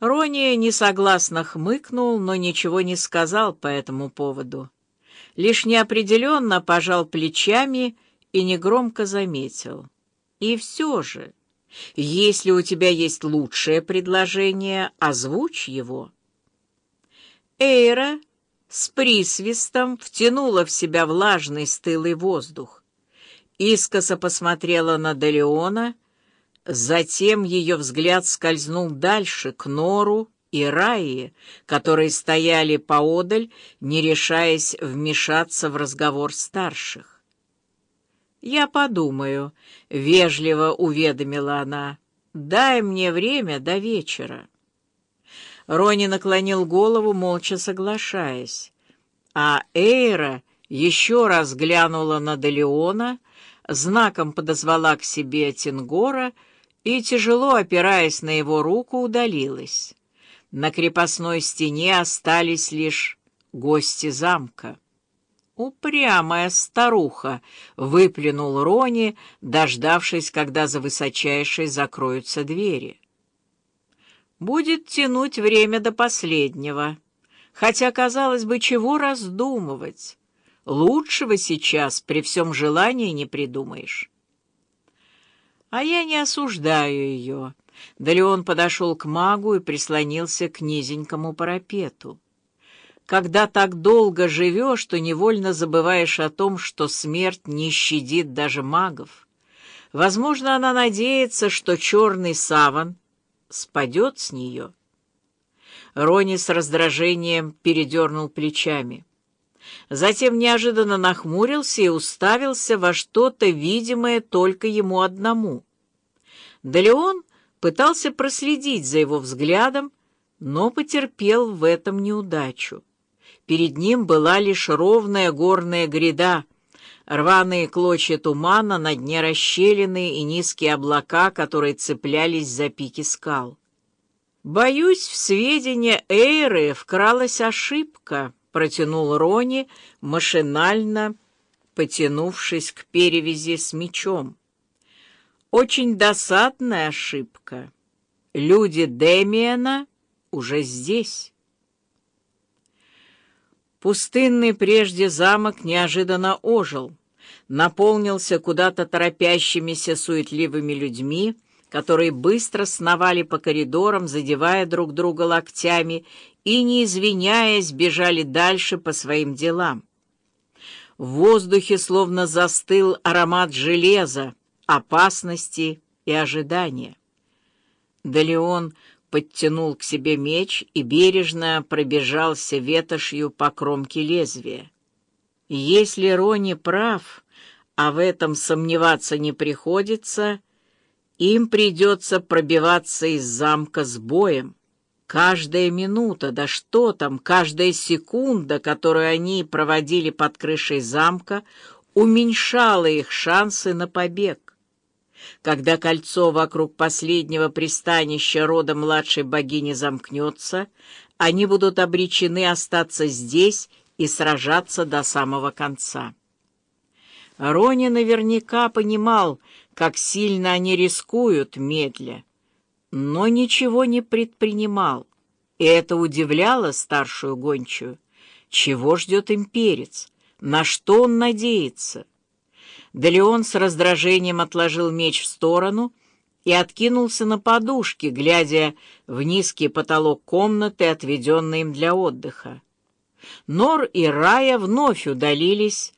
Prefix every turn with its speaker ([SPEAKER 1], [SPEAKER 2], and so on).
[SPEAKER 1] Рони несогласно хмыкнул, но ничего не сказал по этому поводу. Лишь неопределенно пожал плечами и негромко заметил. И все же, если у тебя есть лучшее предложение, озвучь его. Эйра с присвистом втянула в себя влажный стылый воздух. Искоса посмотрела на Делеона, затем ее взгляд скользнул дальше, к Нору и Раи, которые стояли поодаль, не решаясь вмешаться в разговор старших. «Я подумаю», — вежливо уведомила она, — «дай мне время до вечера». Рони наклонил голову, молча соглашаясь. А Эйра еще раз глянула на Делеона, знаком подозвала к себе Тингора и, тяжело опираясь на его руку, удалилась. На крепостной стене остались лишь гости замка. «Упрямая старуха!» — выплюнул Рони, дождавшись, когда за высочайшей закроются двери. «Будет тянуть время до последнего. Хотя, казалось бы, чего раздумывать? Лучшего сейчас при всем желании не придумаешь». «А я не осуждаю ее». Да Леон подошел к магу и прислонился к низенькому парапету. Когда так долго живешь, то невольно забываешь о том, что смерть не щадит даже магов. Возможно, она надеется, что черный саван спадет с нее. Рони с раздражением передернул плечами. Затем неожиданно нахмурился и уставился во что-то видимое только ему одному. Да пытался проследить за его взглядом, но потерпел в этом неудачу. Перед ним была лишь ровная горная гряда, рваные клочья тумана на дне расщелины и низкие облака, которые цеплялись за пики скал. «Боюсь, в сведения Эйры вкралась ошибка», — протянул Рони, машинально потянувшись к перевязи с мечом. Очень досадная ошибка. Люди Демиана уже здесь. Пустынный прежде замок неожиданно ожил, наполнился куда-то торопящимися суетливыми людьми, которые быстро сновали по коридорам, задевая друг друга локтями и, не извиняясь, бежали дальше по своим делам. В воздухе словно застыл аромат железа, опасности и ожидания. Да Леон подтянул к себе меч и бережно пробежался ветошью по кромке лезвия. Если Рони прав, а в этом сомневаться не приходится, им придется пробиваться из замка с боем. Каждая минута, да что там, каждая секунда, которую они проводили под крышей замка, уменьшала их шансы на побег. Когда кольцо вокруг последнего пристанища рода младшей богини замкнется, они будут обречены остаться здесь и сражаться до самого конца. Рони наверняка понимал, как сильно они рискуют медля, но ничего не предпринимал, и это удивляло старшую гончую. Чего ждет имперец? На что он надеется? Да Леон с раздражением отложил меч в сторону и откинулся на подушке, глядя в низкий потолок комнаты, отведенной им для отдыха. Нор и Рая вновь удалились,